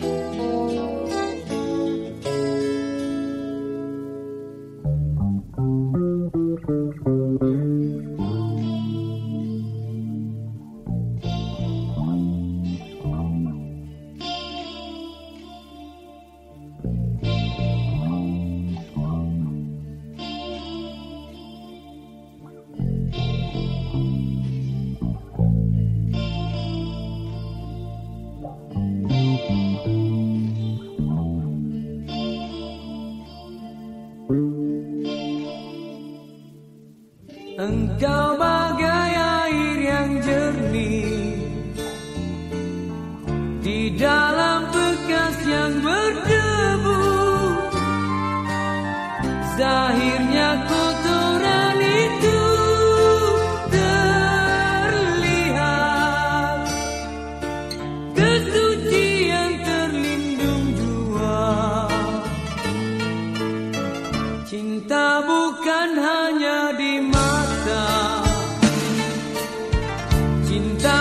Música Engkau bagai air yang jernih. Di dalam 简单